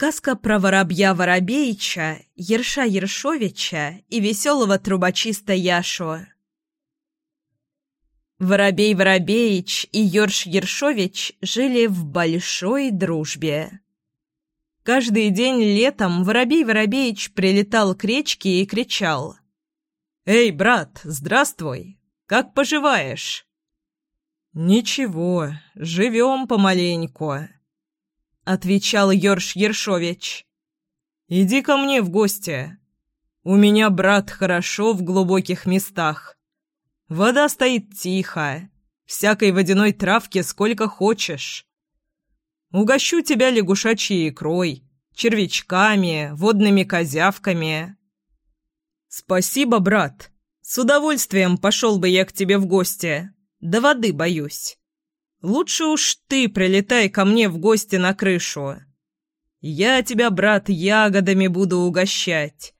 Сказка про воробья Воробеича, Ерша Ершовича и веселого трубочиста Яшу. Воробей Воробеич и Ерш Ершович жили в большой дружбе. Каждый день летом Воробей Воробеич прилетал к речке и кричал. «Эй, брат, здравствуй! Как поживаешь?» «Ничего, живем помаленьку», — отвечал Йорш Ершович. «Иди ко мне в гости. У меня, брат, хорошо в глубоких местах. Вода стоит тихо, всякой водяной травки сколько хочешь. Угощу тебя лягушачьей икрой, червячками, водными козявками». «Спасибо, брат. С удовольствием пошел бы я к тебе в гости». Да воды боюсь. Лучше уж ты прилетай ко мне в гости на крышу. Я тебя, брат, ягодами буду угощать.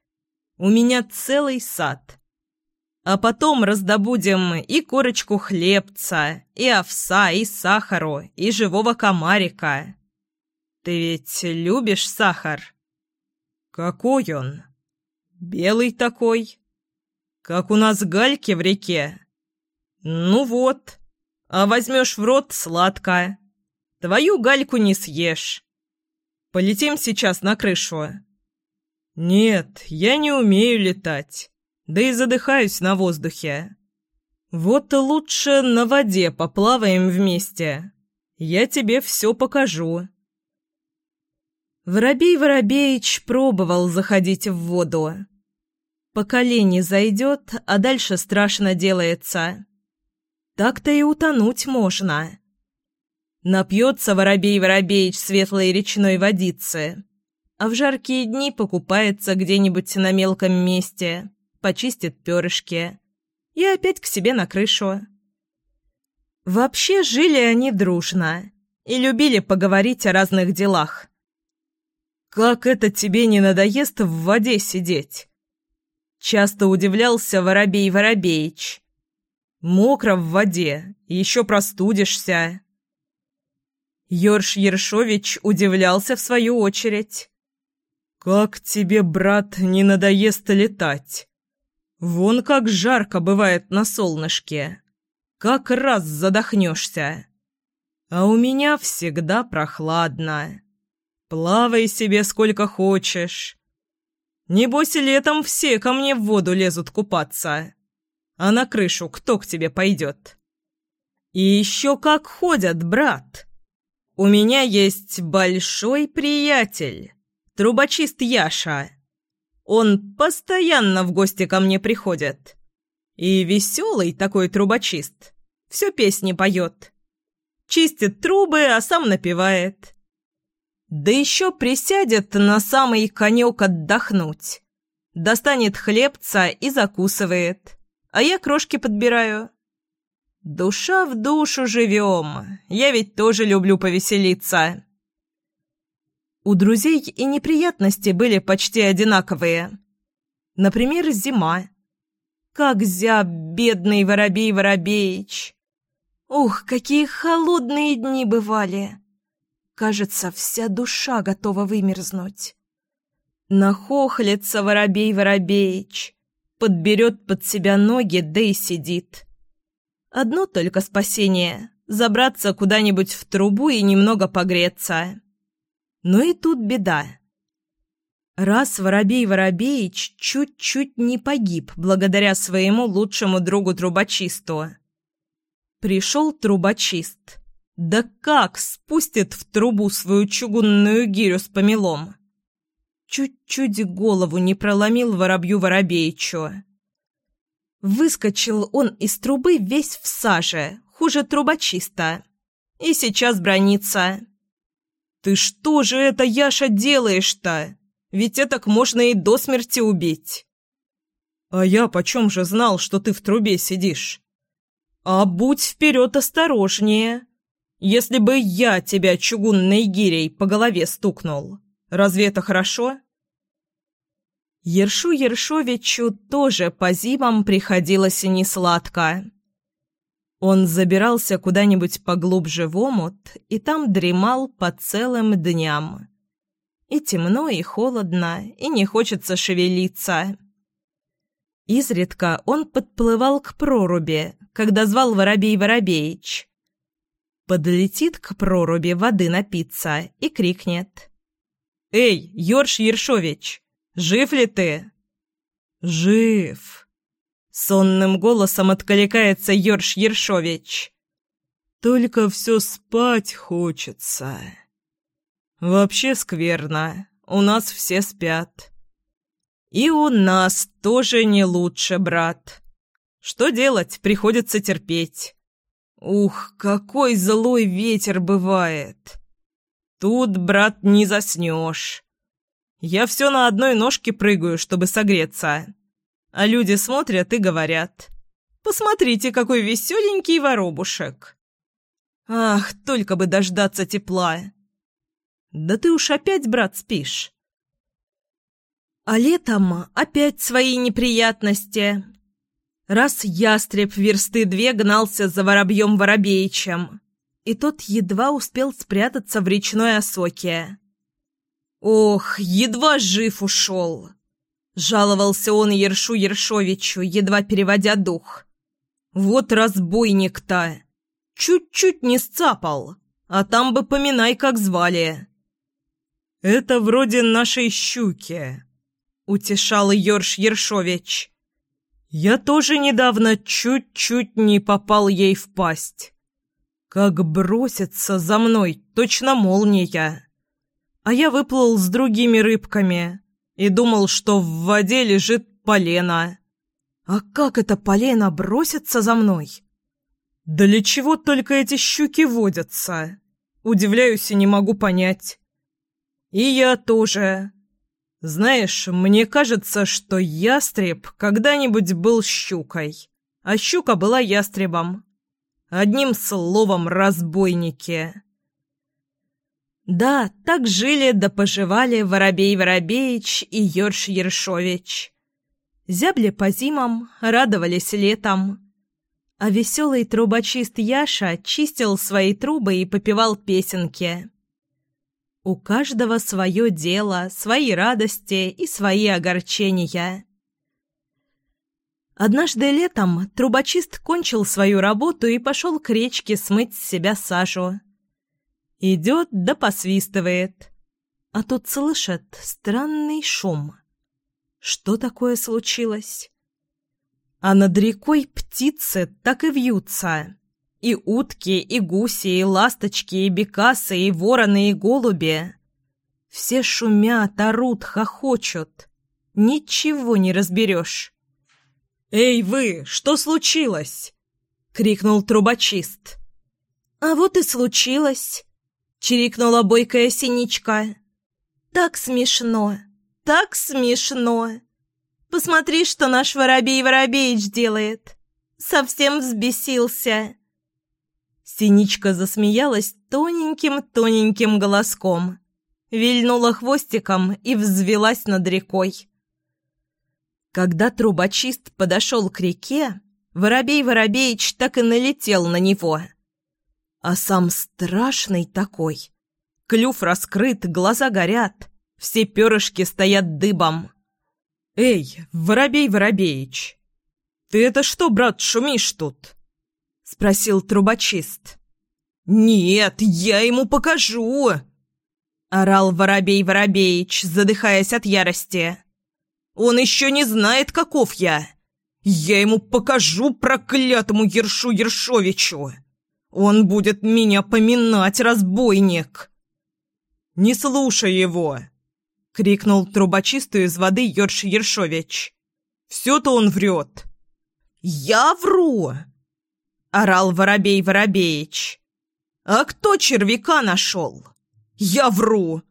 У меня целый сад. А потом раздобудем и корочку хлебца, и овса, и сахару, и живого комарика. Ты ведь любишь сахар? Какой он? Белый такой. Как у нас гальки в реке. «Ну вот. А возьмешь в рот сладкое. Твою гальку не съешь. Полетим сейчас на крышу». «Нет, я не умею летать. Да и задыхаюсь на воздухе. Вот лучше на воде поплаваем вместе. Я тебе все покажу». Воробей Воробеич пробовал заходить в воду. По колени зайдет, а дальше страшно делается. Так-то и утонуть можно. Напьется Воробей Воробеич светлой речной водицы, а в жаркие дни покупается где-нибудь на мелком месте, почистит перышки и опять к себе на крышу. Вообще жили они дружно и любили поговорить о разных делах. «Как это тебе не надоест в воде сидеть?» Часто удивлялся Воробей Воробеич. Мокро в воде, еще простудишься. Йорш Ершович удивлялся в свою очередь. «Как тебе, брат, не надоест летать? Вон как жарко бывает на солнышке. Как раз задохнешься. А у меня всегда прохладно. Плавай себе сколько хочешь. Небось, летом все ко мне в воду лезут купаться. А на крышу кто к тебе пойдет? И еще как ходят, брат. У меня есть большой приятель, трубочист Яша. Он постоянно в гости ко мне приходит. И веселый такой трубочист. Все песни поет. Чистит трубы, а сам напевает. Да еще присядет на самый конек отдохнуть. Достанет хлебца и закусывает а я крошки подбираю. Душа в душу живем, я ведь тоже люблю повеселиться. У друзей и неприятности были почти одинаковые. Например, зима. Как зяб бедный воробей Воробеич. Ух, какие холодные дни бывали. Кажется, вся душа готова вымерзнуть. Нахохлится воробей Воробеич подберет под себя ноги, да и сидит. Одно только спасение — забраться куда-нибудь в трубу и немного погреться. Но и тут беда. Раз Воробей Воробеич чуть-чуть не погиб благодаря своему лучшему другу-трубочисту. Пришел трубочист. Да как спустит в трубу свою чугунную гирю с помелом? Чуть-чуть голову не проломил воробью Воробеичу. Выскочил он из трубы весь в саже, хуже трубочиста. И сейчас бронится. «Ты что же это, Яша, делаешь-то? Ведь так можно и до смерти убить». «А я почем же знал, что ты в трубе сидишь?» «А будь вперед осторожнее. Если бы я тебя чугунной гирей по голове стукнул, Разве это хорошо?» Ершу Ершовичу тоже по зимам приходилось несладко. Он забирался куда-нибудь поглубже в омут и там дремал по целым дням. И темно, и холодно, и не хочется шевелиться. Изредка он подплывал к проруби, когда звал Воробей Воробеич. Подлетит к проруби воды напиться и крикнет. «Эй, Ёрш Ершович, жив ли ты?» «Жив!» Сонным голосом откликается Ёрш Ершович. «Только все спать хочется». «Вообще скверно. У нас все спят». «И у нас тоже не лучше, брат. Что делать, приходится терпеть. Ух, какой злой ветер бывает. Тут, брат, не заснешь. Я все на одной ножке прыгаю, чтобы согреться. А люди смотрят и говорят. «Посмотрите, какой веселенький воробушек!» Ах, только бы дождаться тепла. Да ты уж опять, брат, спишь. А летом опять свои неприятности. Раз ястреб версты две гнался за воробьем Воробеичем, и тот едва успел спрятаться в речной осоке. Ох, едва жив ушел. Жаловался он Ершу Ершовичу, едва переводя дух. Вот разбойник-то! Чуть-чуть не сцапал, а там бы поминай, как звали. «Это вроде нашей щуки», — утешал Ерш Ершович. «Я тоже недавно чуть-чуть не попал ей в пасть. Как бросится за мной, точно молния. А я выплыл с другими рыбками и думал, что в воде лежит полено. А как это полено бросится за мной? Да для чего только эти щуки водятся? Удивляюсь и не могу понять. И я тоже. Знаешь, мне кажется, что ястреб когда-нибудь был щукой, а щука была ястребом. Одним словом, разбойники. Да, так жили да поживали Воробей Воробеич и Ёрш Ершович. Зябли по зимам, радовались летом. А веселый трубочист Яша чистил свои трубы и попевал песенки. У каждого свое дело, свои радости и свои огорчения. Однажды летом трубочист кончил свою работу и пошел к речке смыть с себя сажу. Идет да посвистывает. А тут слышит странный шум. Что такое случилось? А над рекой птицы так и вьются. И утки, и гуси, и ласточки, и бекасы, и вороны, и голуби. Все шумят, орут, хохочут. Ничего не разберешь. «Эй, вы, что случилось?» — крикнул трубочист. «А вот и случилось», — чирикнула бойкая синичка. «Так смешно, так смешно. Посмотри, что наш воробей Воробеич делает. Совсем взбесился». Синичка засмеялась тоненьким-тоненьким голоском, вильнула хвостиком и взвелась над рекой. Когда трубочист подошел к реке, Воробей Воробеич так и налетел на него. А сам страшный такой. Клюв раскрыт, глаза горят, все перышки стоят дыбом. «Эй, Воробей Воробеич, ты это что, брат, шумишь тут?» — спросил трубочист. «Нет, я ему покажу!» — орал Воробей Воробеич, задыхаясь от ярости. «Он еще не знает, каков я! Я ему покажу проклятому Ершу Ершовичу! Он будет меня поминать, разбойник!» «Не слушай его!» — крикнул трубочисту из воды Ерш Ершович. «Все-то он врет!» «Я вру!» — орал Воробей Воробеич. «А кто червяка нашел?» «Я вру!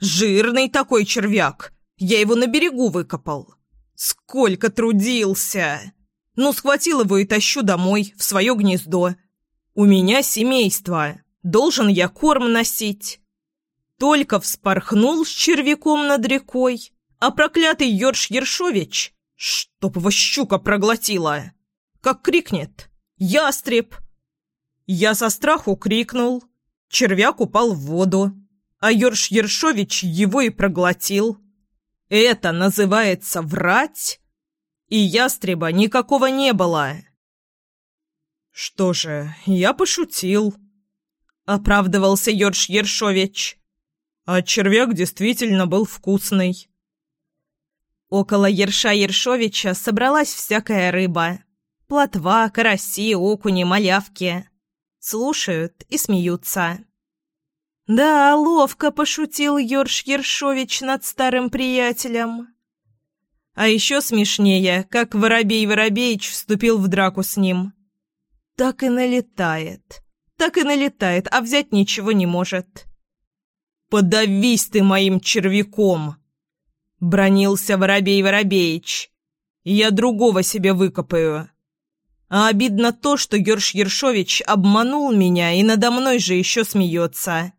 Жирный такой червяк! Я его на берегу выкопал! Сколько трудился! Ну, схватил его и тащу домой, в свое гнездо. У меня семейство, должен я корм носить!» Только вспорхнул с червяком над рекой, а проклятый Йорш Ершович, чтоб его щука проглотила, как крикнет «Ястреб!» Я со страху крикнул. Червяк упал в воду. а Ёрш Ершович его и проглотил. Это называется врать? И ястреба никакого не было. Что же, я пошутил, оправдывался Ёрш Ершович. А червяк действительно был вкусный. Около Ерша Ершовича собралась всякая рыба. Плотва, караси, окуни, малявки. Слушают и смеются. Да, ловко пошутил Ёрш Ершович над старым приятелем. А еще смешнее, как Воробей Воробеич вступил в драку с ним. Так и налетает, так и налетает, а взять ничего не может. «Подавись ты моим червяком!» — бронился Воробей Воробеич. «Я другого себе выкопаю». А обидно то, что Герш Ершович обманул меня и надо мной же еще смеется.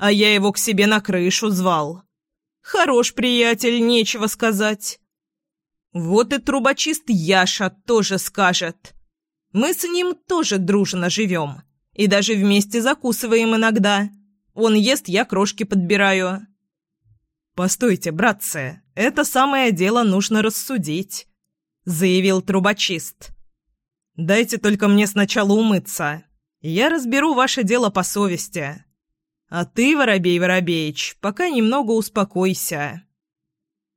А я его к себе на крышу звал. Хорош приятель, нечего сказать. Вот и трубочист Яша тоже скажет. Мы с ним тоже дружно живем. И даже вместе закусываем иногда. Он ест, я крошки подбираю. «Постойте, братцы, это самое дело нужно рассудить», — заявил трубочист. «Дайте только мне сначала умыться. Я разберу ваше дело по совести. А ты, Воробей Воробеич, пока немного успокойся».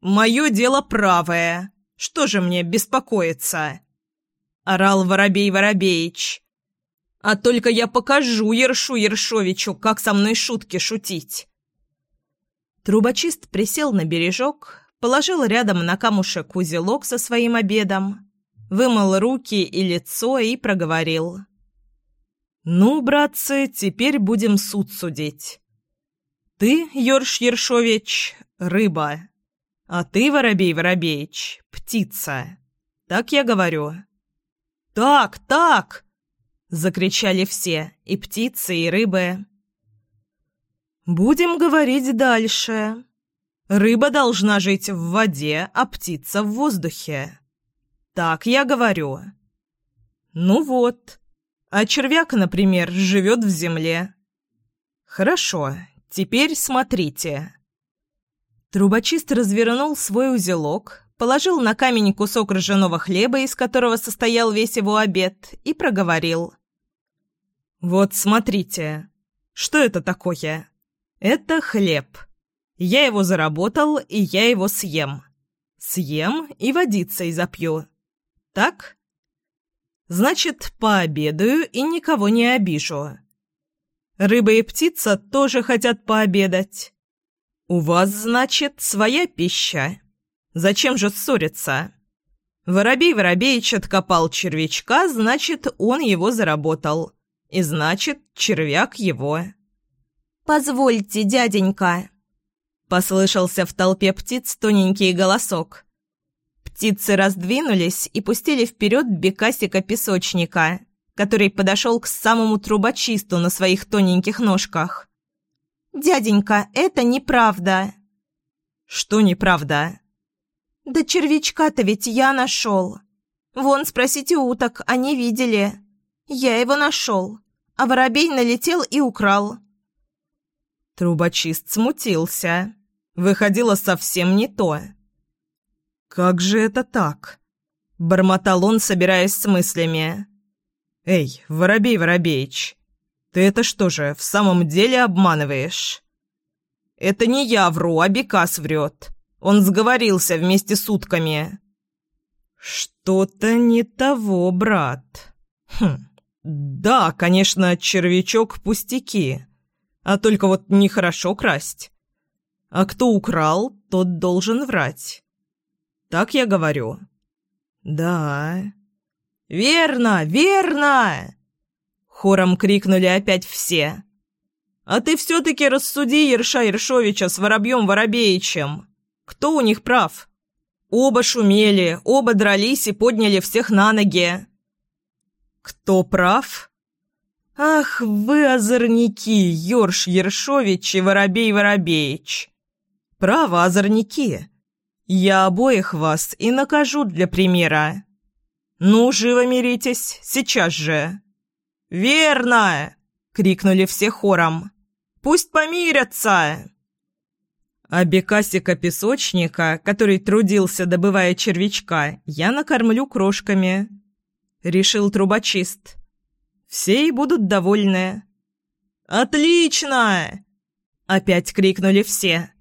«Мое дело правое. Что же мне беспокоиться?» — орал Воробей Воробеич. «А только я покажу Ершу Ершовичу, как со мной шутки шутить». Трубочист присел на бережок, положил рядом на камушек узелок со своим обедом, вымыл руки и лицо и проговорил. «Ну, братцы, теперь будем суд судить. Ты, Ёрш Ершович, рыба, а ты, Воробей Воробеич, птица. Так я говорю». «Так, так!» — закричали все, и птицы, и рыбы. Будем говорить дальше. Рыба должна жить в воде, а птица в воздухе. Так я говорю. Ну вот. А червяк, например, живет в земле. Хорошо, теперь смотрите. Трубочист развернул свой узелок, положил на камень кусок ржаного хлеба, из которого состоял весь его обед, и проговорил. «Вот смотрите, что это такое?» Это хлеб. Я его заработал, и я его съем. Съем и водицей запью. Так? Значит, пообедаю и никого не обижу. Рыба и птица тоже хотят пообедать. У вас, значит, своя пища. Зачем же ссориться? Воробей Воробеич откопал червячка, значит, он его заработал. И значит, червяк его. «Позвольте, дяденька!» Послышался в толпе птиц тоненький голосок. Птицы раздвинулись и пустили вперед бекасика-песочника, который подошел к самому трубочисту на своих тоненьких ножках. «Дяденька, это неправда!» «Что неправда?» «Да червячка-то ведь я нашел. Вон, спросите уток, они видели. Я его нашел, а воробей налетел и украл. Трубочист смутился. Выходило совсем не то. «Как же это так?» — бормотал он, собираясь с мыслями. «Эй, Воробей Воробеич, ты это что же, в самом деле обманываешь?» «Это не я вру, а Бекас врет. Он сговорился вместе с утками». «Что-то не того, брат. Хм, да, конечно, червячок пустяки. А только вот нехорошо красть. А кто украл, тот должен врать. Так я говорю. Да. Верно, верно! Хором крикнули опять все. А ты все-таки рассуди Ерша Ершовича с Воробьем Воробеичем. Кто у них прав? Оба шумели, оба дрались и подняли всех на ноги. Кто прав? «Ах, вы озорники, Ёрш Ершович и Воробей Воробеич!» «Право, озорники! Я обоих вас и накажу для примера. Ну, живо миритесь, сейчас же!» «Верно!» — крикнули все хором. Пусть помирятся!» А бекасика-песочника, который трудился, добывая червячка, я накормлю крошками. Решил трубочист. Все и будут довольны. «Отлично!» Опять крикнули все.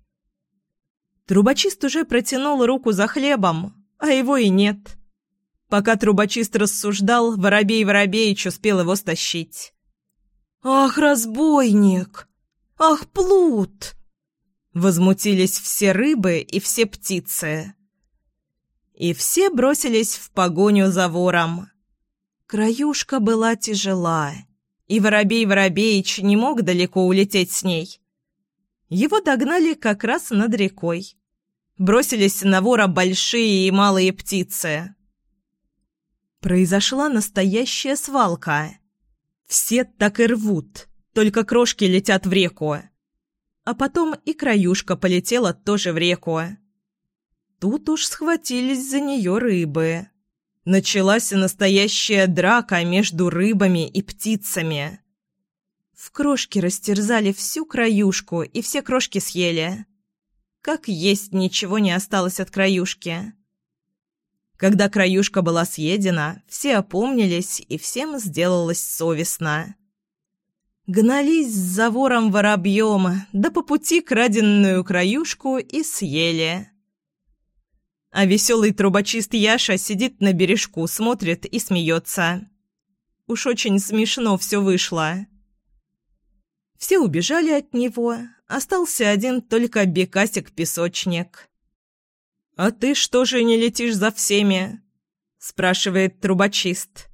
Трубочист уже протянул руку за хлебом, а его и нет. Пока трубочист рассуждал, Воробей Воробеич успел его стащить. «Ах, разбойник! Ах, плут!» Возмутились все рыбы и все птицы. И все бросились в погоню за вором. Краюшка была тяжела, и Воробей Воробеич не мог далеко улететь с ней. Его догнали как раз над рекой. Бросились на вора большие и малые птицы. Произошла настоящая свалка. Все так и рвут, только крошки летят в реку. А потом и краюшка полетела тоже в реку. Тут уж схватились за нее рыбы. Началась настоящая драка между рыбами и птицами. В крошки растерзали всю краюшку, и все крошки съели. Как есть ничего не осталось от краюшки. Когда краюшка была съедена, все опомнились, и всем сделалось совестно. Гнались за вором-воробьем, да по пути краденную краюшку и съели. А веселый трубочист Яша сидит на бережку, смотрит и смеется. Уж очень смешно все вышло. Все убежали от него, остался один только бекасик-песочник. «А ты что же не летишь за всеми?» – спрашивает трубочист.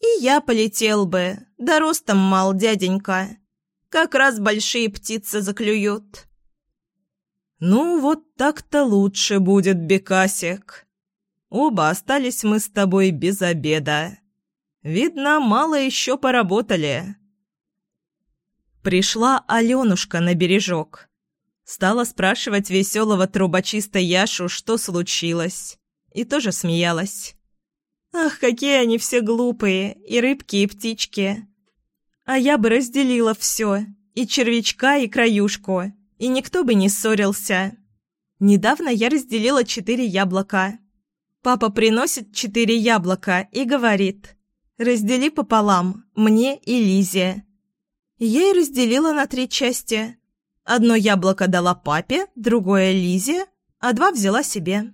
«И я полетел бы, да ростом мал, дяденька. Как раз большие птицы заклюют». «Ну, вот так-то лучше будет, Бекасик. Оба остались мы с тобой без обеда. Видно, мало еще поработали». Пришла Аленушка на бережок. Стала спрашивать веселого трубочиста Яшу, что случилось. И тоже смеялась. «Ах, какие они все глупые, и рыбки, и птички. А я бы разделила все, и червячка, и краюшку, и никто бы не ссорился. Недавно я разделила четыре яблока. Папа приносит четыре яблока и говорит, «Раздели пополам, мне и Лизе». Я и разделила на три части. Одно яблоко дала папе, другое Лизе, а два взяла себе.